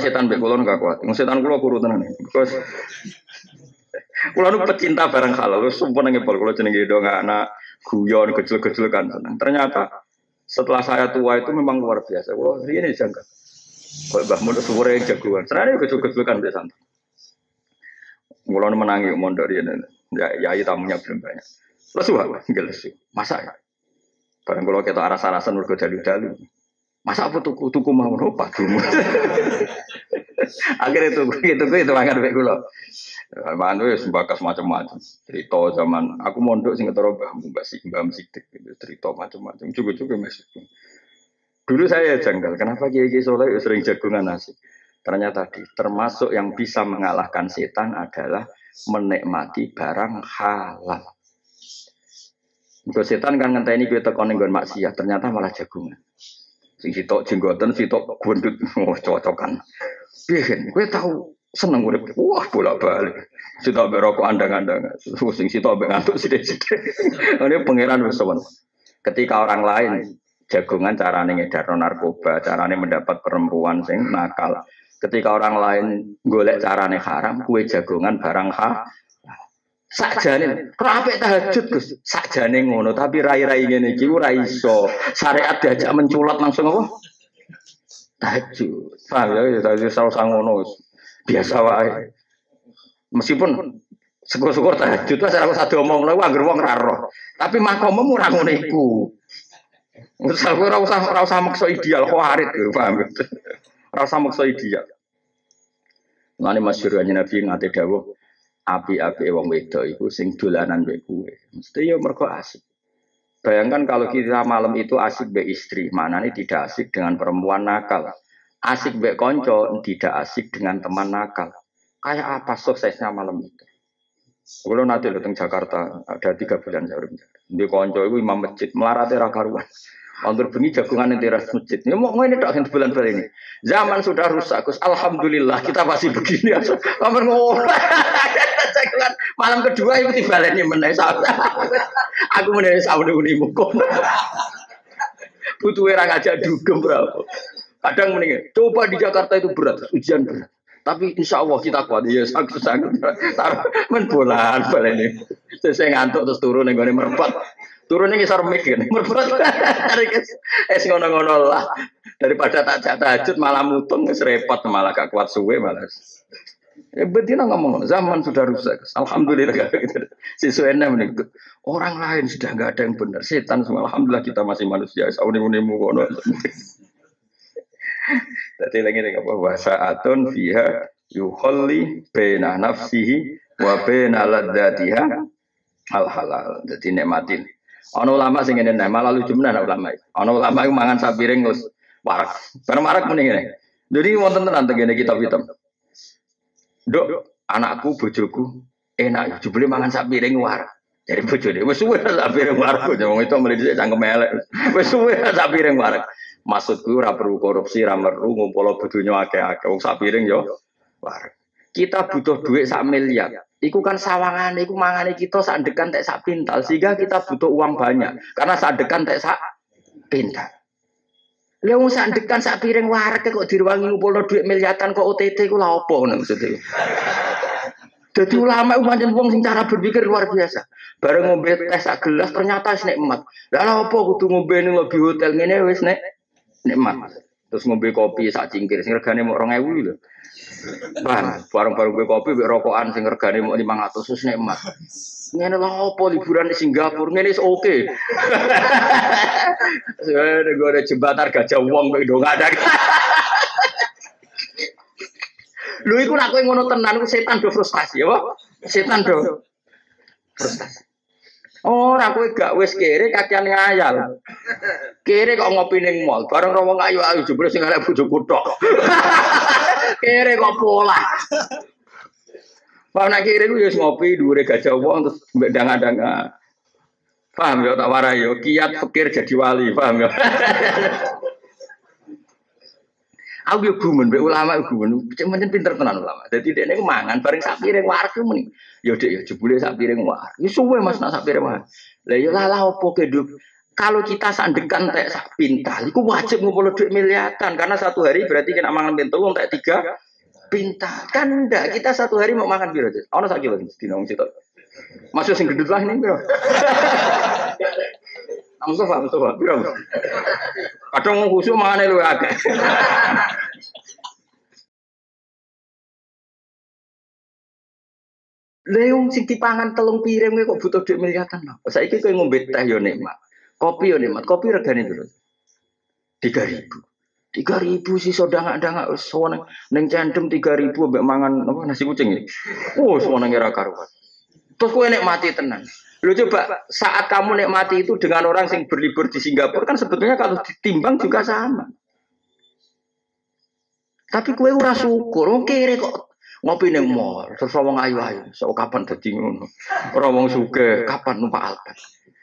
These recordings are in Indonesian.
setan mbek kula gak kuat. Wong setan kula kuru tenan. Because kula nu pecinta barang halal, sumpah nang ngepol kula jenenge do anak guyon kecil-kecil kan senang. Ternyata setelah saya tua itu memang luar biasa. Kula ini jangka. Kok Mbah Mun suwure jagoan. Senane kecil-kecil kan biasa. Kula menangi mondok riyen. Ya, ya tamunya belum banyak. Lesu apa? Lesu. Masa ya? Barang kalau kita aras-arasan mergo dalu-dalu. Masa apa tuku tuku mau nopo dulu. Akhirnya tuku itu itu mangan mek kula. Mangan wis bakas macam-macam. Cerita zaman aku mondok sing ketara Mbah Mbah Sik Mbah Sidik gitu. Cerita macam-macam. Juga-juga masih. Dulu saya janggal, kenapa Kiai Kiai Soleh sering jagungan nasi? Ternyata tadi, termasuk yang bisa mengalahkan setan adalah menikmati barang halal. Untuk setan kan ngenteni kowe tekan ning maksiat, ternyata malah jagungan. Sing sitok jenggoten, sitok gundut, oh cocokan. Piye kowe tahu seneng urip. Wah, bolak-balik. Sitok mbek rokok andang-andang. Sing sitok mbek ngantuk sithik-sithik. Ini pangeran wis Ketika orang lain jagungan carane ngedar narkoba, carane mendapat perempuan sing nakal. Ketika orang lain golek carane haram, kue jagungan barang ha Sakjane, rapi tahajud Gus. Sakjane ngono, tapi rai-rai ngene iki ora iso. Syariat diajak menculat langsung apa? Tahajud. Paham ya, tahajud selalu ngono. Biasa wae. Meskipun syukur-syukur tahajud lah aku satu omong lha anggere wong ra roh. Tapi makommu ora ngono iku. Usah ora usah ora usah maksa ideal khawarit, paham. Ora usah maksa ideal. Mane masyhur Nabi ngate dawuh api-api wong wedok itu sing dolanan mbek kue. Mesti ya mergo asik. Bayangkan kalau kita malam itu asik be istri, mana nih tidak asik dengan perempuan nakal. Asik be konco, tidak asik dengan teman nakal. Kayak apa suksesnya malam itu? Kalau nanti datang Jakarta ada tiga bulan saya udah Di konco itu imam masjid melarat era karuan. Anggur bengi jagungan di teras masjid. Ya mau ini tak bulan bulan ini. Zaman sudah rusak. Alhamdulillah kita masih begini. Kamu ngomong. Jagungan malam kedua tiba lagi menai Aku menai sahur ini mukum. Butuh orang aja dugem berapa. Kadang mending coba di Jakarta itu berat, ujian berat. Tapi insya Allah kita kuat. Ya sangat sangat. Taruh men bolan ini. Saya ngantuk terus turun nih gue merempat. Turunnya ngisar mik kan. Merpet. Es ngono-ngono lah. Daripada tak jatah malah mutung repot malah gak kuat suwe malah. Ya betina ngomong zaman sudah rusak. Alhamdulillah. Sisuene menikut. Orang lain sudah nggak ada yang benar. Setan semua. Alhamdulillah kita masih manusia. Sauni munimu kono. Jadi lagi apa bahasa atun fiha yuholli bena nafsihi wa bena ladatiha al halal. Jadi nikmatin. Ono ulama sing ngene malah lucu menan ulama. Ono ulama iku mangan sapiring terus warak. Bareng warak. Jadi wonten tenan tengene kitab hitam. Dok, anakku bojoku enak jebule mangan sapiring warak. Jadi bojone wis suwe sapiring warak. Wong itu mrene dhisik cangkem elek. Wis suwe sapiring warak. Maksudku ora perlu korupsi, ora perlu ngumpul bodonya akeh-akeh. Wong sapiring yo warak. Kita butuh duit sak miliar. Iku kan sawangan, iku mangane kita sak dekan tek sak pintal sehingga kita butuh uang banyak karena sak dekan tek sak pintal. Lha wong sak dekan sak piring warak kok diruangi ngumpulno duit miliatan kok OTT iku lha opo ngono maksudnya. Jadi ulama itu macam wong sing cara berpikir luar biasa. Bareng ngombe teh sak gelas ternyata wis nikmat. Lah lha opo kudu ngombe ning lobby hotel ngene wis nek nikmat. Terus ngombe kopi sak cingkir sing regane mok 2000 lho. Paham? Bareng-bareng gue kopi, gue rokokan sing regane mau lima ratus terus nikmat. Ngene lho apa liburan di Singapura ngene oke. Okay. Sebenarnya gue ada jembatan gajah uang gue dong ada. Lu iku nak kowe ngono tenan setan do frustasi ya, Setan do frustasi. Oh, aku gak wis kere kakian ngayal. Kere kok ngopi ning mall, bareng wong ayu-ayu jebule sing arek bojoku tok. kere kok pola. Pak nak kere ku wis ngopi dhuwure gajah wong terus mbek danga-danga. Paham ya tak warai yo, kiat pikir jadi wali, paham ya. Aku yo gumun mbek ulama gumun, pancen pinter tenan ulama. Dadi dekne ku mangan bareng sak piring warak ku muni. Yo dek yo jebule sak piring warak. Yo suwe Mas nak sak piring warak. Lah yo lalah opo keduk Kalau kita sandekan tak sak pintal, itu wajib ngumpul duit miliatan karena satu hari berarti kena mangan pintu tak tiga pintal. Kan enggak, kita satu hari mau makan biru. Ono sak kilo dina wong sitok. Masuk sing gendut lah ini bro. Mustafa, Mustafa, bro. Kadang khusus mana lu agak. Leung sing dipangan telung piring kok butuh duit miliatan. Saiki kowe ngombe teh yo nikmat. Kopi yo nikmat. Kopi regane piro? 3000. 3000 sih soda nggak ada nggak soalnya neng cendem 3000 mbak mangan apa nasi kucing ya. Oh soalnya ngira karuan. Terus kowe mati tenan. Lo coba saat kamu nikmati itu dengan orang yang berlibur di Singapura kan sebetulnya kalau ditimbang juga sama. Tapi kue ora syukur, oke kok ngopi neng mall, terus wong ayu-ayu, so kapan dadi ngono. Ora wong suge, kapan numpak Alpen.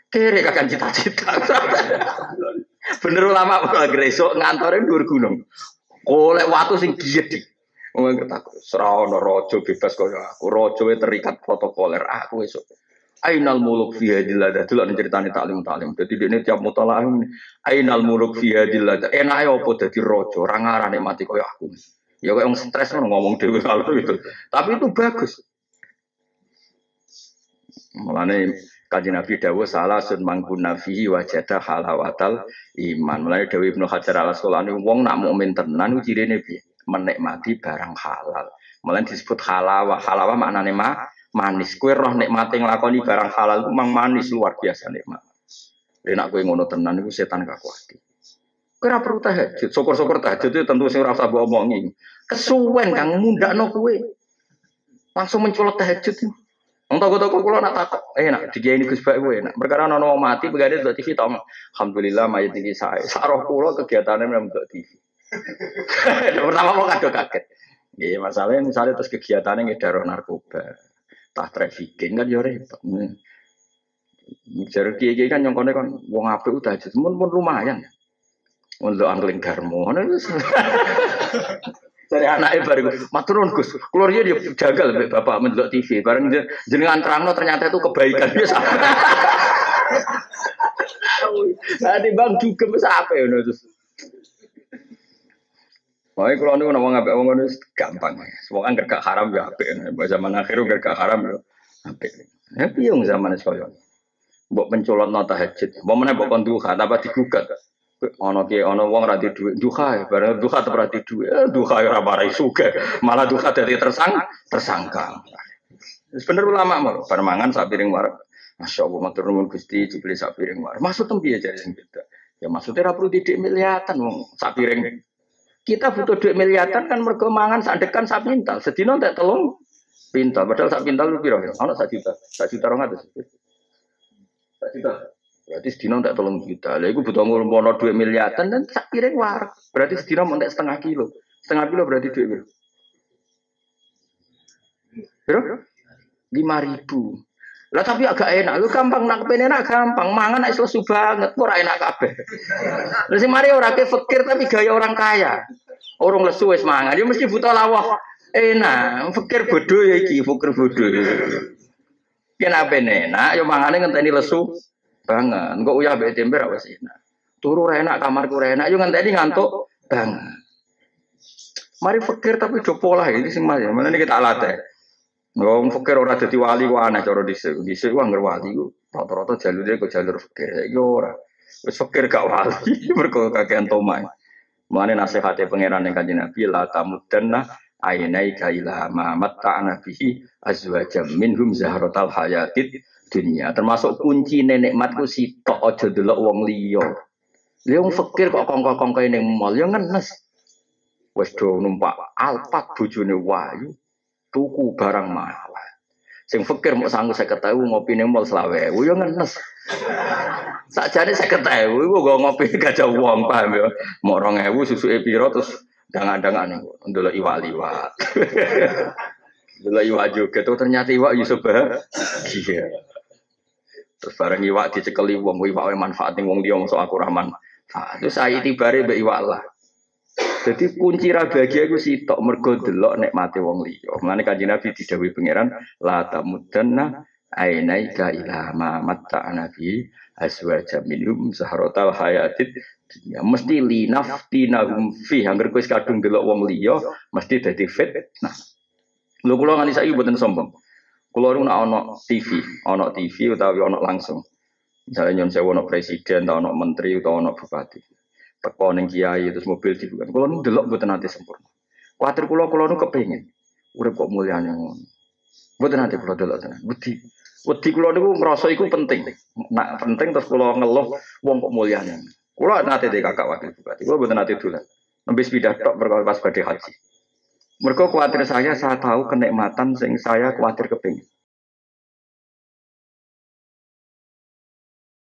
Kere kakan cita-cita. Bener ulama malah gresok ngantorin dhuwur gunung. Oleh watu sing gede. Wong ketak ora ono raja bebas kaya aku. Raja terikat protokoler aku esuk. Ainal muluk fi hadil lada. Delok ceritane taklim taklim. Dadi dene tiap mutalaah ainal muluk fi hadil lada. Enake apa dadi raja? Ora ngarane mati kaya aku. Ya kok yang stres kan ngomong dewi kalau itu. Tapi itu bagus. Mulane kaji Nabi Dawo salah sun mangkun nafihi wajada halawatal iman. Mulane Dawi Ibnu Hajar al Asqalani wong nak mukmin tenan cirine piye? Menikmati barang halal. Mulane disebut halawa. Halawa maknane ma manis. Kue roh nikmati nglakoni barang halal itu mang manis luar biasa nikmat. Enak kue ngono tenan itu setan gak. Kira perlu tahajud, syukur-syukur tahajud itu tentu saya rasa bawa omongi. Kesuwen kang muda no kue, langsung mencolot tahajud. Wong toko-toko kula nak takok, eh nak dikiai Gus Bae enak. Perkara ana mati begade delok TV tau. Alhamdulillah mayit iki sae. Saroh kula kegiatane memang delok TV. Pertama mau kado kaget. Iya masalahnya misalnya terus kegiatannya ngedaro narkoba, tah trafficking kan yo repot. Jadi kiai kan nyongkone kan wong apik udah pun pun lumayan. Untuk angling garmo. Dari anak baru maturun Gus, keluarnya dia jagal bapak mendelok TV, bareng jenengan terangno ternyata itu kebaikan dia sama. Tadi bang juga apa ya terus. Wah, kalau nih ngomong apa ngomong itu gampang. Semua kan gak haram ya apa. Zaman akhir gak haram ya apa. Tapi yang zaman sekolah. Buat mencolot nota hajat. Mau mana buat konduha, apa digugat. Ono ki ono wong ra di dhuwit duha, bareng duha tetep ra di dhuwit. Eh, duha ora marai suga, malah duha dadi tersang tersangka. Bener ulama mau permangan sak piring war. Masya Allah, matur nuwun Gusti, jebule sak piring war. Maksud tempi aja yang beda. Ya maksudnya ra perlu didik miliatan wong sak piring. Kita butuh duit miliatan kan mergo mangan sak dekan sak pintal. Sedina tak telung pintal. Padahal sak pintal lu piro? Ono sak juta. Sak juta 200. Sak juta. Berarti sedina tak tolong juta. Lah iku butuh ngurmono dua miliatan dan sak piring war. Berarti sedina mau setengah kilo. Setengah kilo berarti duit piro? Piro? Lima ribu. Lah tapi agak enak, lu gampang nak kepen enak gampang, mangan nek lesu banget, ora enak kabeh. Lah sing mari ora ke fakir tapi gaya orang kaya. Orang lesu wis mangan, dia mesti butuh lawah. Enak, fakir bodoh ya iki, fakir bodoh. Kenapa enak, yo mangane ngenteni lesu banget. Enggak uyah be tempe ra wis enak. Turu enak, kamarku enak, yo ngenteni ngantuk banget. Mari fakir tapi do pola ini sing mas. Mana ini kita latih. Ngomong fakir ora dadi wali ku aneh cara dhisik. Dhisik ku anggere wali ku rata-rata jalure kok jalur fakir. Saiki ora. Wis fakir gak wali mergo kakean tomai. Mulane nasihate pangeran ning kanjeng Nabi la tamudanna ainai kaila ma matta'na bihi azwajam minhum zahratal hayatid dunia. Termasuk kunci nikmatku sitok aja delok wong liya. Lha wong fakir kok kongko-kongko ning mall ya ngenes. Wes do numpak alpat bojone wayu tuku barang mahal. Sing fakir mau sanggup saya ketahui ngopi ning mall selawe, yo ngenes. Sakjane ketahui, gue gak ngopi gajah uang paham ya. Mau ewu susu epiro terus dangan-dangan nih, ndelok iwak liwat. Ndelok iwak juga tuh ternyata iwak Yusuf iya. Terus bareng iwak dicekeli wong iwak manfaat ning wong liya sok aku rahman. Terus saya tibare mbek iwak lah. Jadi kunci ra bahagia iku sitok mergo delok nikmate wong liya. Mulane kanjeng Nabi didhawuhi pangeran la tamudanna ainaika ila ma matta'ana bi azwaja minhum zahratal hayatid dunya mesti linaftinahum fi angger kowe kadung delok wong liya mesti dadi fit nah lho kula nganti saiki mboten sombong kula nu ana TV ana TV utawi ana langsung misalnya nyon sewu ana presiden atau ana menteri utawa ana bupati teko ning kiai terus mobil dibuka kula nu delok mboten nanti sempurna kuatir kula kula nu kepengin urip kok mulyane ngono mboten nanti kula delok tenan wedi Wedi kula niku ngrasa iku penting. Nak penting terus kula ngeluh wong kok mulyane. Kula nate de kakak wakil bupati. Kula mboten nate dolan. Nembe sepeda tok perkara pas badhe haji. Mereka khawatir saya, saya tahu kenikmatan sing saya khawatir kepingin.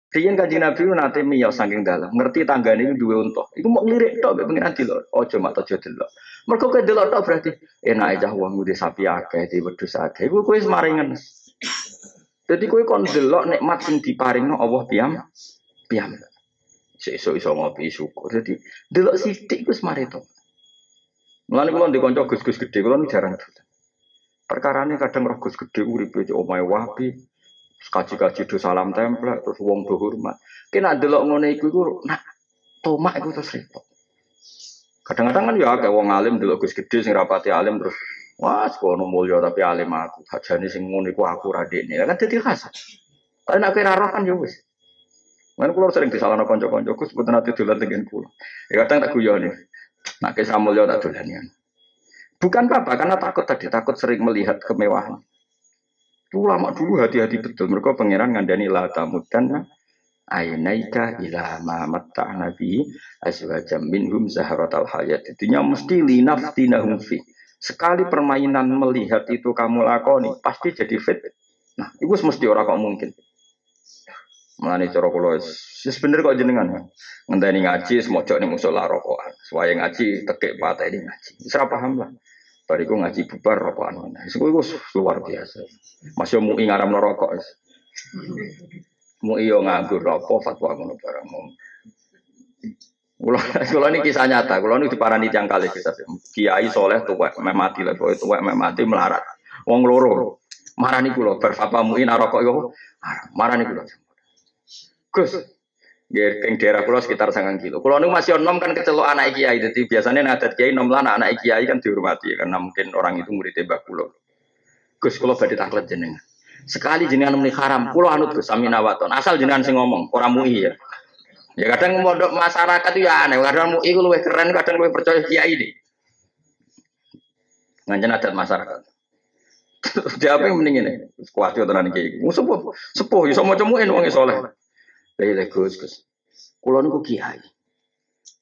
Riyen kanji Nabi nate miyos saking dalam, ngerti tanggane itu dua untuk. Iku mau ngelirik tok mek pengen delok. Ojo mak aja delok. Mergo kowe delok tok berarti enak aja wong ngudi sapi akeh, di wedhus akeh. Iku kowe semaringan. Jadi kowe kon delok nikmat sing diparingno Allah piyam piyam. Sesuk iso ngopi syukur. Jadi delok sithik wis mari. Mulane kula ndek kanca gus-gus gedhe kula jarang dolan. Perkarane kadang roh gus gedhe uripe omahe wapi. Kaji-kaji do salam templek terus wong do hormat. Kena delok ngene iku iku nak tomak iku terus repot. Kadang-kadang kan ya kayak wong alim delok gus gedhe sing rapati alim terus Wah, sekono mulya tapi alim aku. Hajane sing ngono iku aku radekne. Kan dadi khas. Kalau nak kira roh kan ya wis. Mana kulo sering disalahno kanca-kanca Gus mboten ate dolan tengen kulo. Ya kadang tak guyoni. Nak ke samulya tak dolanian. Bukan apa, karena takut tadi, takut sering melihat kemewahan. Itu lama dulu hati-hati betul. Mereka pangeran ngandani la tamudan ainaika ila ma matta nabi azwajam minhum zahratal hayat. Itunya mesti linaftinahum fi. Sekali permainan melihat itu kamu lakoni, pasti jadi fit. Nah, itu mesti orang kok mungkin. Mulane cara kula wis bener kok jenengan. Ngenteni ngaji semojok ning musola rokokan. Suwaye ngaji tekek pateni ngaji. Wis ora paham lah. Bariku ngaji bubar rokokan mana. Kuwi luar biasa. Masih mau ngaram rokok. Mau iyo nganggur rokok fatwa ngono barang. Kulo kulo ini kisah nyata, kulo ini diparani tiang kali kisah. Kiai soleh tuwek meh mati lah, tuwek tuwek meh mati melarat. Wong loro, marani kulo berfapa muin arokok yo, marani kulo. Gus, Geng daerah kulo sekitar sangat kilo. Kulo ini masih nom kan kecelok anak kiai, jadi biasanya nadat kiai nom lah anak kiai kan dihormati karena mungkin orang itu murid tembak kulo. Gus kulo badhe taklet jenengan. Sekali jenengan muni haram, kulo anut Gus aminawaton. Asal jenengan sing ngomong, orang mui ya. Ya kadang mondok masyarakat itu ya aneh. Kadang MUI itu lebih keren, kadang lebih percaya kiai ini. Ngancen adat masyarakat. Dia apa yang mending ini? Kuat itu tenan kiai. Sepuh, sepuh. Ya sama cemuin wong soleh. Lah Gus, Gus. Kulo niku kiai.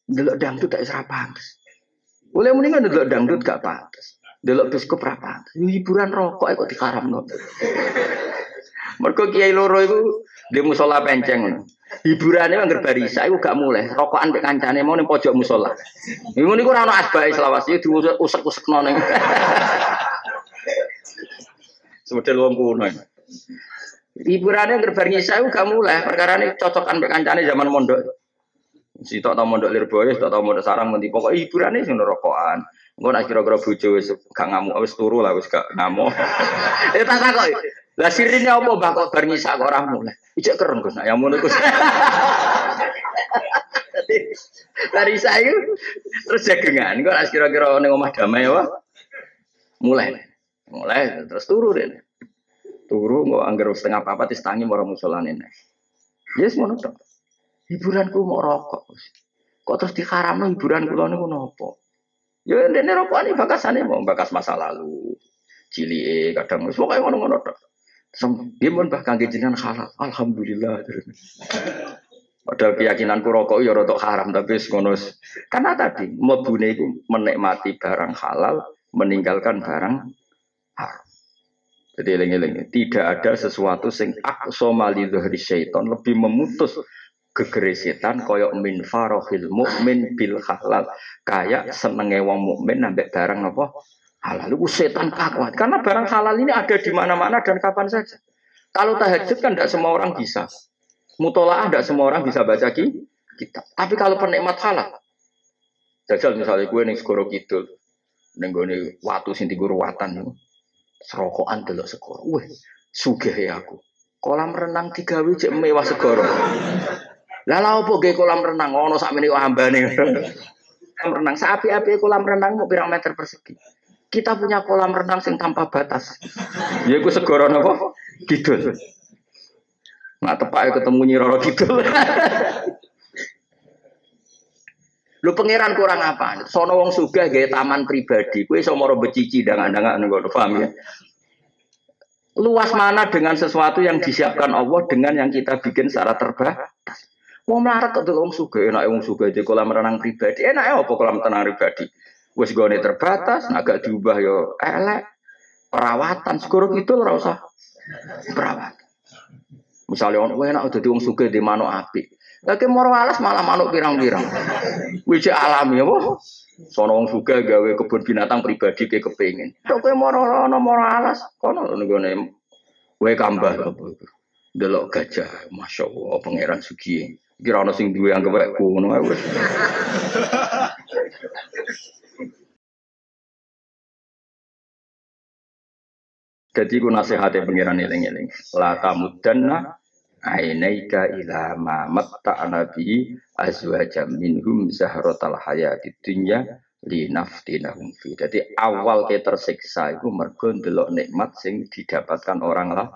Delok dangdut tak isra pantes. Boleh mendingan delok dangdut gak pantes. Delok biskup ra pantes. Hiburan rokok kok dikaramno. Mergo kiai loro iku di musola penceng. Hiburannya anggar barisa iku gak mulai. Rokokan mek kancane mau ning pojok musola. Iku niku ora ono asbae selawase diusek-usekno ning. Semodel wong kuno. Hiburannya anggar barisa iku gak mulai. Perkara ini cocokan mek kancane zaman mondok. Si tok tau mondok Lirboyo, tok tau mondok sarang ngendi pokok hiburannya sing rokokan. Engko nek kira-kira bojo wis gak ngamuk wis turu lah wis gak ngamuk. Eh tak takok. Lah sirine apa mbah kok bar nyisak kok ora mulai. Ijek keren Gus, nak yang ngono Gus. Dari saya terus jagengan, kok nek kira-kira ning omah damai apa? Mulai. Mulai terus turu deh. Turu nggak anggar setengah apa tangi mau musolane nek. Yes ngono tok. Hiburanku mau rokok. Kok terus diharamno hiburan kula niku nopo? Ya ndene rokokane bakasane mau bakas masa lalu. Cili kadang wis pokoke ngono-ngono tok. Dia bahkan jenengan halal. Alhamdulillah. Padahal keyakinanku rokok ya rotok haram tapi ngono. Karena tadi mlebune itu menikmati barang halal, meninggalkan barang haram. Jadi eling-eling. Tidak ada sesuatu sing aqsa mali dhuhri syaiton. Lebih memutus gegere setan koyok min farohil mukmin bil halal. Kayak senenge wong mukmin nambah barang apa? Halal. Itu setan kakuat karena barang halal ini ada di mana-mana dan kapan saja. Kalau tahajud kan tidak semua orang bisa. Mutolaah tidak semua orang bisa baca kita. Tapi kalau penikmat halal. Jajal misalnya gue nih segoro kidul. Neng gue watu sinti guru watan serokokan dulu segoro weh sugih aku. Kolam renang digawe cek mewah segoro. Lah lha opo ge kolam renang ono sakmene ambane. kolam renang sapi-api kolam renang mau pirang meter persegi. Kita punya kolam renang sing tanpa batas. Ya iku segoro napa? Kidul. Nah tepak ya ketemu Nyiroro Kidul. Lu pangeran kurang apa? Sono wong sugih gawe taman pribadi. Kue iso moro becici dangan-dangan ngono paham ya. Luas mana dengan sesuatu yang disiapkan Allah dengan yang kita bikin secara terbatas. Wong melarat kok wong sugih, enak wong sugih di kolam renang pribadi. Enak ya apa kolam renang pribadi? Wis gone terbatas, agak diubah yo elek. Perawatan segoro gitu ora usah perawatan. Misalnya orang enak udah wong sugih di mano api. Lagi moro alas malah manuk pirang-pirang. Wiji alami apa? Sono wong suka gawe kebun binatang pribadi ke kepengin. Tok kowe moro ono moro alas kono nggone kowe kambah. Delok gajah, Masya Allah, pangeran sugi. Kira ono sing duwe anggap kayak ngono ae wis. Jadi ku nasihatnya pangeran eling-eling. La tamudanna ainaika ila ma matta'na bihi azwajam minhum zahratal hayatid dunya li naftinahum fi. Jadi awal kita tersiksa itu mergo ndelok nikmat sing didapatkan orang lah.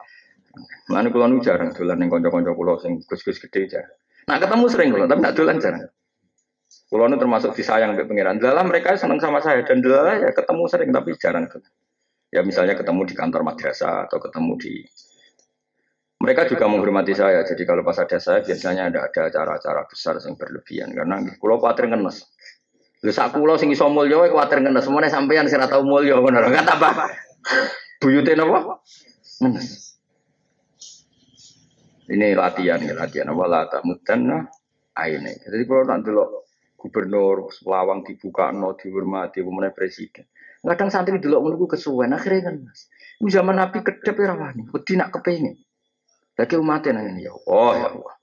Mana kula nu jarang dolan ning kanca-kanca kula sing gus-gus gede aja. Nah ketemu sering kula, tapi nak dolan jarang. Kula nu termasuk disayang mbek pangeran. Dalam mereka senang sama saya dan dalam ya ketemu sering tapi jarang Ya misalnya ketemu di kantor madrasah atau ketemu di mereka juga menghormati saya. Jadi kalau pas ada saya biasanya ada ada acara-acara besar yang berlebihan karena kulo khawatir ngenes. Lu sak kulo sing iso mulya kuwatir ngenes. Semene sampeyan sing ora tau mulya ngono. Kata apa? Buyute napa? Ngenes. Ini latihan, ya, latihan apa lata mudanna aine. Jadi kalau nanti lo gubernur Lawang dibuka no dihormati pemenang presiden. Kadang santri dulu menunggu kesuwen akhirnya kan mas. Zaman Nabi kedep ya rawani, wedi nak. Lagi umatnya nanya ya oh ya Allah.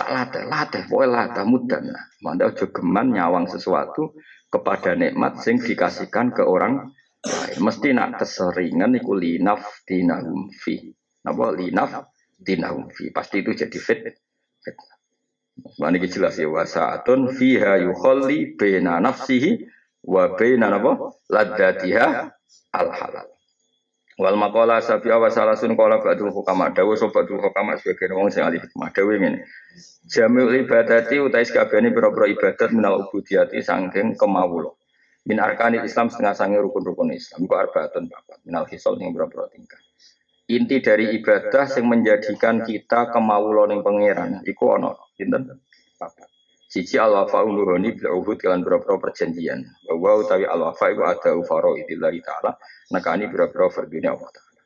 Tak latih, latih, pokoknya latih mudah. Nah, Manda ojo geman nyawang sesuatu kepada nikmat sing dikasihkan ke orang lain. Mesti nak keseringan iku linaf dinahum fi. Napa linaf dinahum. Pasti itu jadi fit. fit. Mana jelas ya wasaatun fiha yukhalli bena nafsihi wa bena napa ladatiha al halal. Wal makola sapi awas salah sun kola ba'dul hukama dawa so ba'dul hukama sebagai wong sing alih hikmah dawa ini. Jami'ul ibadati utai sekabehane pira-pira ibadat minal ubudiyati sangking kemawulo. Min arkani Islam setengah sange rukun-rukun Islam. Iku arbaatun bapak. Minal hisol yang pira-pira tingkah. Inti dari ibadah yang menjadikan kita kemawulo ning pangeran. Iku ono. Pinten? Bapak. Siji al-wafa unuhoni bila uhud kalian berapa perjanjian. Bahwa utawi al-wafa itu ada ufaro idillahi ta'ala nekani biro-biro fardine Allah Ta'ala.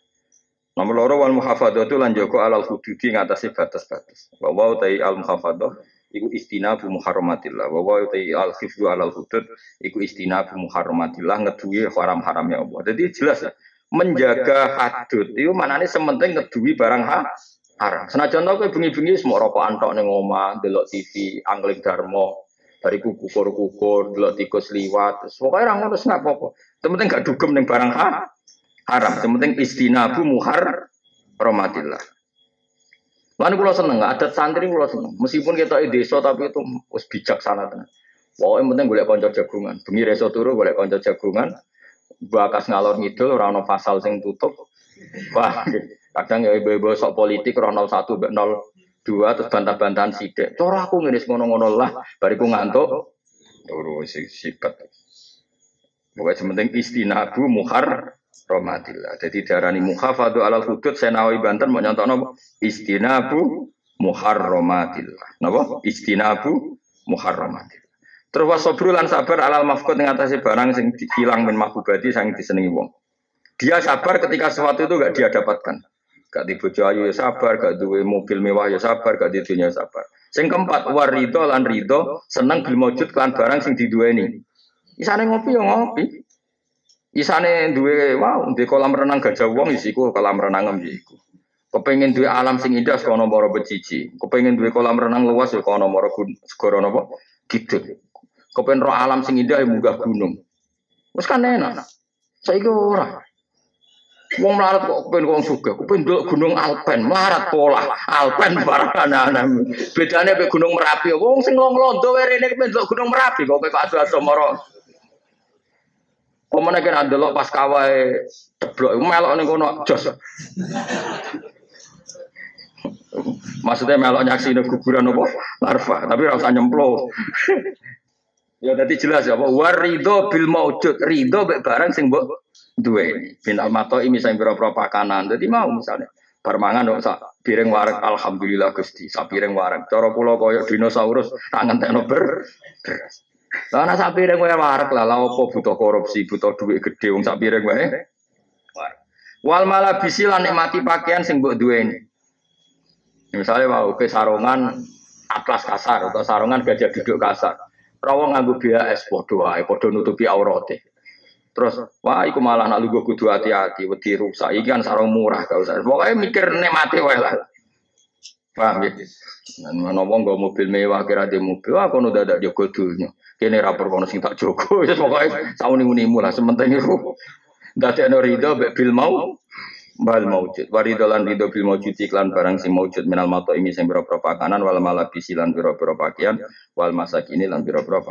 Nomor loro wal muhafadzah itu lanjoko alal hududi ngatasi batas-batas. Bahwa utai al muhafadzah iku istinabu muharramatillah. Bahwa utai al khifdu alal hudud iku istinabu muharramatillah ngeduwi haram-haramnya Allah. Jadi jelas ya, menjaga hadud itu maknanya sementing ngeduwi barang ha haram. Senajan tau kowe bengi-bengi semua rokok antok ning omah, delok TV, angling darmo, dari kukur-kukur, delok tikus liwat. Pokoknya orang ngono nggak apa-apa. Sementing gak dugem ning barang ha haram. Sementing istinabu muhar romatillah. Lalu kalau seneng, nggak ada santri kalau seneng. Meskipun kita di desa tapi itu us bijaksana tenan. Wah, yang penting boleh konco jagungan. Bengi reso turu boleh konco jagungan. Bakas ngalor ngidul, orang pasal sing tutup. Wah, kadang ya ibu-ibu sok politik, orang satu, nol dua, terus bantah-bantahan sidik. Cara aku ngiris ngono-ngono lah, bariku ngantuk. Turu si sikat. Pokoknya sementing istinabu muhar romatillah. Jadi darani muhafadu alal hudud senawi banten mau nyontok nopo istinabu muhar romatillah. Nopo istinabu muhar romatillah. Terus wasobru lan sabar alal mafkut mengatasi barang sing hilang min mahbubati sang disenengi wong. Dia sabar ketika sesuatu itu gak dia dapatkan. Gak di bojo ayu ya sabar, gak duwe mobil mewah ya sabar, gak di dunia sabar. Sing keempat warido lan rido seneng bil maujud lan barang sing diduweni. Isane ngopi ya ngopi. Isane duwe wow, di kolam renang gajah wong isiku kolam renang ya iku. Kepengen duwe alam sing indah kono moro becici. Kepengen duwe kolam renang luas ya kono moro segoro napa? Gitu. Kepengen roh alam sing indah ya munggah gunung. Wes kan enak. Saiki ora. Wong melarat kok kepen wong suga, kepen delok gunung Alpen, melarat pola. Alpen barang anak Bedane mek gunung Merapi. Wong sing londo wae rene kepen delok gunung Merapi kok kok adu-adu moro. Omone kena delok pas kawae ceblok melok ning kono jos. Maksudnya melok nyaksi kuburan apa? Larva, tapi rasa nyemplo. ya tadi jelas ya? Warido bil maujud, rido barang sing mbok duwe. Bin almato ini saya berapa pakanan. Jadi mau misalnya permangan dong sak piring warek alhamdulillah gusti sak piring warek cara pulau koyo dinosaurus tangan tekno ber beras. Lah sak piring wae warek lah. Lah opo butuh korupsi butuh duit gede wong sak piring wae? Wal malah bisilan nikmati pakaian sing mbok duweni. Misalnya mau ke sarungan atlas kasar atau sarungan gajah duduk kasar. Rawang nganggo biaya es podo wae podo nutupi aurate Terus, wah, iku malah nak lugu kudu hati-hati, wedi rusak. Iki kan sarung murah, gak usah. Pokoknya mikir mati wae lah. Paham ya? Dan mana wong gak mobil mewah kira dia mobil, wah kono dadak jogo dunya. Kene rapor kono sing tak jogo, ya pokoknya sauni unimu lah. Sementing itu, dadi ana rido mbek bil mau bal maujud. Warido lan rido bil maujud iklan barang sing maujud minal mato ini sing biro-biro pakanan wal malabisi lan biro-biro pakaian wal masak ini lan biro-biro.